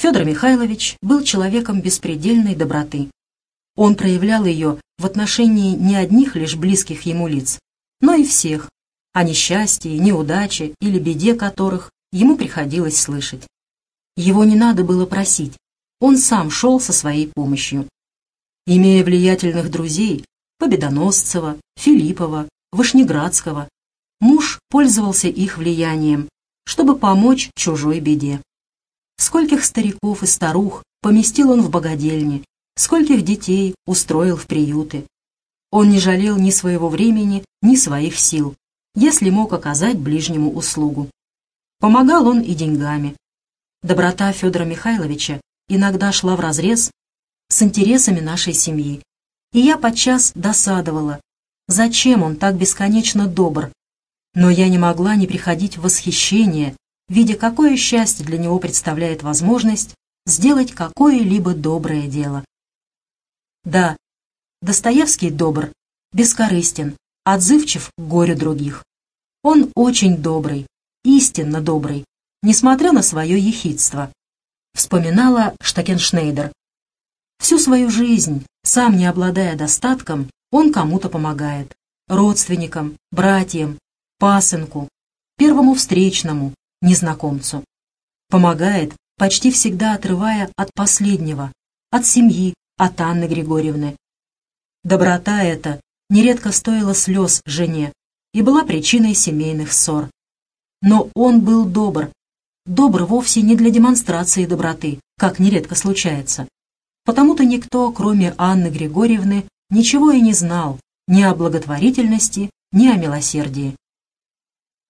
A: Федор Михайлович был человеком беспредельной доброты. Он проявлял ее в отношении не одних лишь близких ему лиц, но и всех, о несчастье, неудаче или беде которых ему приходилось слышать. Его не надо было просить, он сам шел со своей помощью. Имея влиятельных друзей, Победоносцева, Филиппова, Вышнеградского, муж пользовался их влиянием, чтобы помочь чужой беде. Скольких стариков и старух поместил он в богадельне, скольких детей устроил в приюты. Он не жалел ни своего времени, ни своих сил, если мог оказать ближнему услугу. Помогал он и деньгами. Доброта Федора Михайловича иногда шла вразрез с интересами нашей семьи. И я подчас досадовала, зачем он так бесконечно добр. Но я не могла не приходить в восхищение, видя, какое счастье для него представляет возможность сделать какое-либо доброе дело. Да, Достоевский добр, бескорыстен, отзывчив к горю других. Он очень добрый, истинно добрый, несмотря на свое ехидство. Вспоминала Штакеншнейдер. Всю свою жизнь, сам не обладая достатком, он кому-то помогает. Родственникам, братьям, пасынку, первому встречному, незнакомцу. Помогает, почти всегда отрывая от последнего, от семьи, от Анны Григорьевны. Доброта эта нередко стоила слез жене и была причиной семейных ссор. Но он был добр. Добр вовсе не для демонстрации доброты, как нередко случается. Потому-то никто, кроме Анны Григорьевны, ничего и не знал ни о благотворительности, ни о милосердии.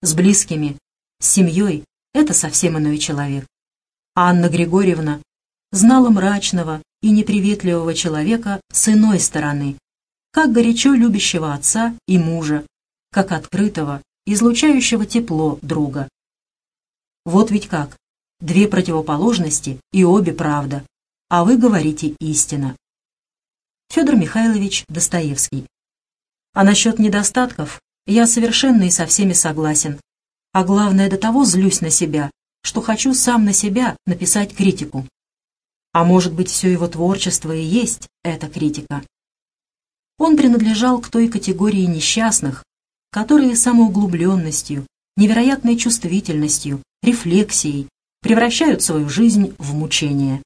A: С близкими, с семьей это совсем иной человек. Анна Григорьевна знала мрачного и неприветливого человека с иной стороны, как горячо любящего отца и мужа, как открытого, излучающего тепло друга. Вот ведь как, две противоположности и обе правда, а вы говорите истина. Федор Михайлович Достоевский. А насчет недостатков я совершенно и со всеми согласен. А главное, до того злюсь на себя, что хочу сам на себя написать критику. А может быть, все его творчество и есть эта критика. Он принадлежал к той категории несчастных, которые самоуглубленностью, невероятной чувствительностью, рефлексией превращают свою жизнь в мучение.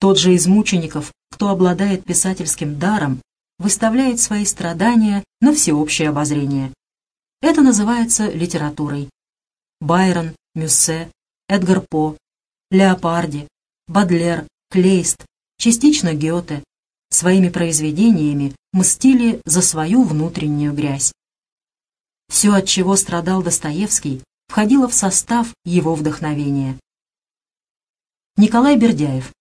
A: Тот же из мучеников, кто обладает писательским даром, выставляет свои страдания на всеобщее обозрение. Это называется литературой. Байрон, Мюссе, Эдгар По, Леопарди, Бадлер, Клейст, частично Гёте своими произведениями мстили за свою внутреннюю грязь. Все, от чего страдал Достоевский, входило в состав его вдохновения. Николай Бердяев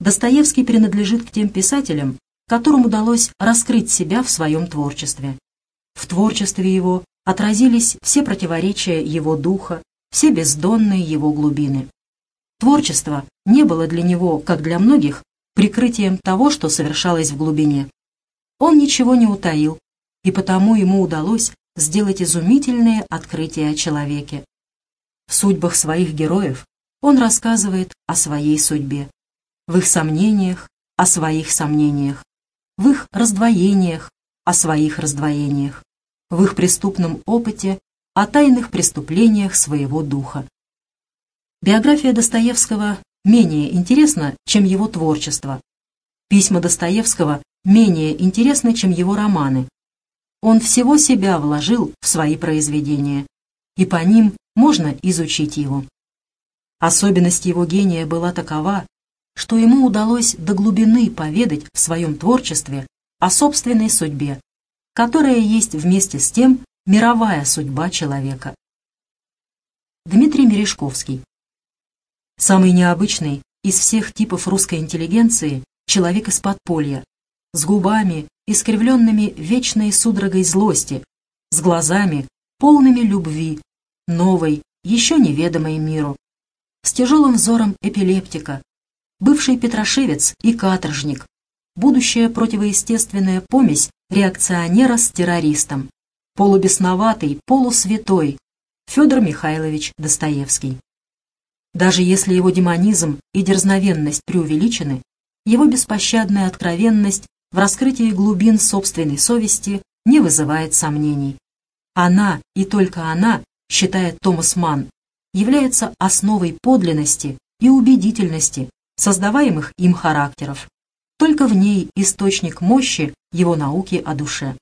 A: Достоевский принадлежит к тем писателям, которым удалось раскрыть себя в своем творчестве. В творчестве его отразились все противоречия его духа, все бездонные его глубины. Творчество не было для него, как для многих, прикрытием того, что совершалось в глубине. Он ничего не утаил, и потому ему удалось сделать изумительные открытия о человеке. В судьбах своих героев он рассказывает о своей судьбе, в их сомнениях о своих сомнениях, в их раздвоениях о своих раздвоениях в их преступном опыте о тайных преступлениях своего духа. Биография Достоевского менее интересна, чем его творчество. Письма Достоевского менее интересны, чем его романы. Он всего себя вложил в свои произведения, и по ним можно изучить его. Особенность его гения была такова, что ему удалось до глубины поведать в своем творчестве о собственной судьбе, которая есть вместе с тем мировая судьба человека. Дмитрий Мережковский Самый необычный из всех типов русской интеллигенции человек из подполья, с губами, искривленными вечной судорогой злости, с глазами, полными любви, новой, еще неведомой миру, с тяжелым взором эпилептика, бывший петрошевец и каторжник, будущая противоестественная помесь реакционера с террористом, полубесноватый, полусвятой Федор Михайлович Достоевский. Даже если его демонизм и дерзновенность преувеличены, его беспощадная откровенность в раскрытии глубин собственной совести не вызывает сомнений. Она и только она, считает Томас Манн, является основой подлинности и убедительности создаваемых им характеров. Только в ней источник мощи его науки о душе.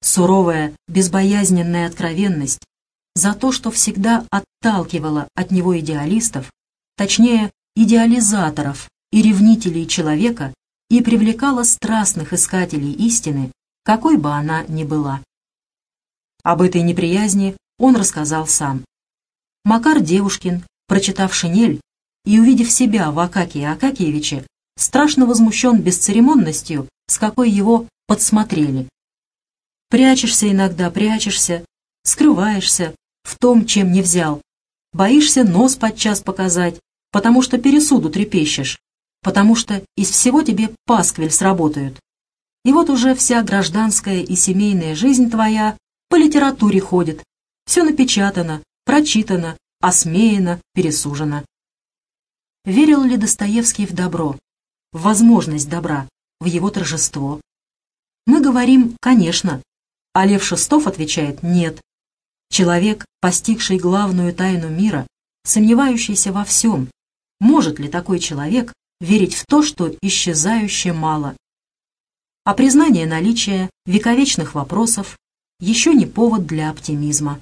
A: Суровая, безбоязненная откровенность за то, что всегда отталкивала от него идеалистов, точнее, идеализаторов и ревнителей человека и привлекала страстных искателей истины, какой бы она ни была. Об этой неприязни он рассказал сам. Макар Девушкин, прочитав «Шинель» и увидев себя в Акакии Акакиевиче, страшно возмущен бесцеремонностью, с какой его подсмотрели. Прячешься иногда, прячешься, скрываешься в том, чем не взял. Боишься нос подчас показать, потому что пересуду трепещешь, потому что из всего тебе пасквиль сработают. И вот уже вся гражданская и семейная жизнь твоя по литературе ходит. Все напечатано, прочитано, осмеяно, пересужено. Верил ли Достоевский в добро, возможность добра, в его торжество? Мы говорим «конечно», а Лев Шестов отвечает «нет». Человек, постигший главную тайну мира, сомневающийся во всем, может ли такой человек верить в то, что исчезающе мало? А признание наличия вековечных вопросов еще не повод для оптимизма.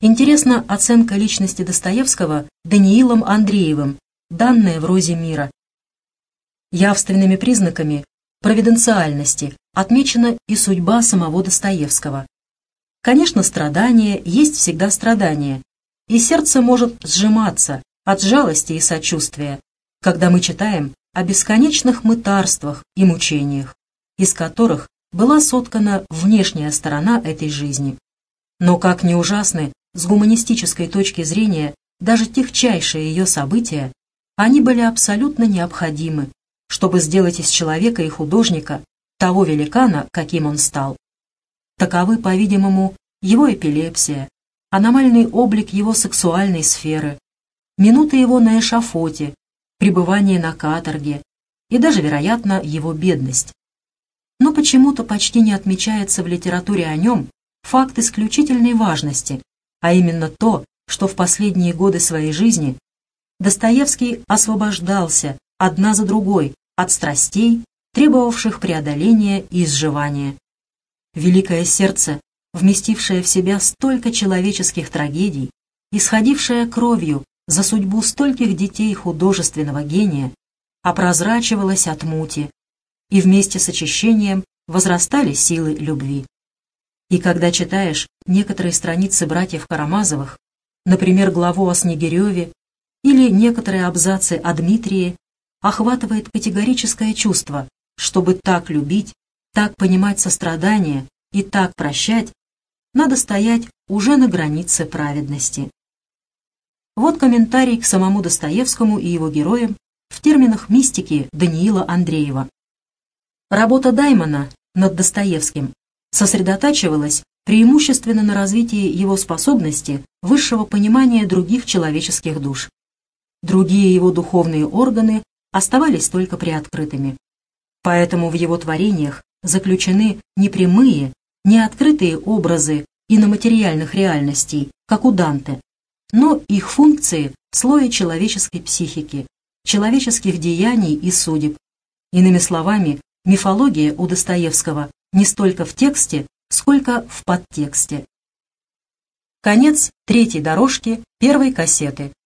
A: Интересна оценка личности Достоевского Даниилом Андреевым, данная в «Розе мира». Явственными признаками провиденциальности отмечена и судьба самого Достоевского. Конечно, страдание есть всегда страдание, и сердце может сжиматься от жалости и сочувствия, когда мы читаем о бесконечных мытарствах и мучениях, из которых была соткана внешняя сторона этой жизни. Но как ни ужасны с гуманистической точки зрения даже техчайшие ее события, они были абсолютно необходимы, чтобы сделать из человека и художника того великана, каким он стал. Таковы, по-видимому, его эпилепсия, аномальный облик его сексуальной сферы, минуты его на эшафоте, пребывание на каторге и даже, вероятно, его бедность но почему-то почти не отмечается в литературе о нем факт исключительной важности, а именно то, что в последние годы своей жизни Достоевский освобождался одна за другой от страстей, требовавших преодоления и изживания. Великое сердце, вместившее в себя столько человеческих трагедий, исходившее кровью за судьбу стольких детей художественного гения, опрозрачивалось от мути, и вместе с очищением возрастали силы любви. И когда читаешь некоторые страницы братьев Карамазовых, например, главу о Снегиреве или некоторые абзацы о Дмитрии, охватывает категорическое чувство, чтобы так любить, так понимать сострадание и так прощать, надо стоять уже на границе праведности. Вот комментарий к самому Достоевскому и его героям в терминах мистики Даниила Андреева. Работа Даймона над Достоевским сосредотачивалась преимущественно на развитии его способности высшего понимания других человеческих душ. Другие его духовные органы оставались только приоткрытыми. Поэтому в его творениях заключены не прямые, не открытые образы иноматериальных реальностей, как у Данте, но их функции в слое человеческой психики, человеческих деяний и судеб. Иными словами, Мифология у Достоевского не столько в тексте, сколько в подтексте. Конец третьей дорожки первой кассеты.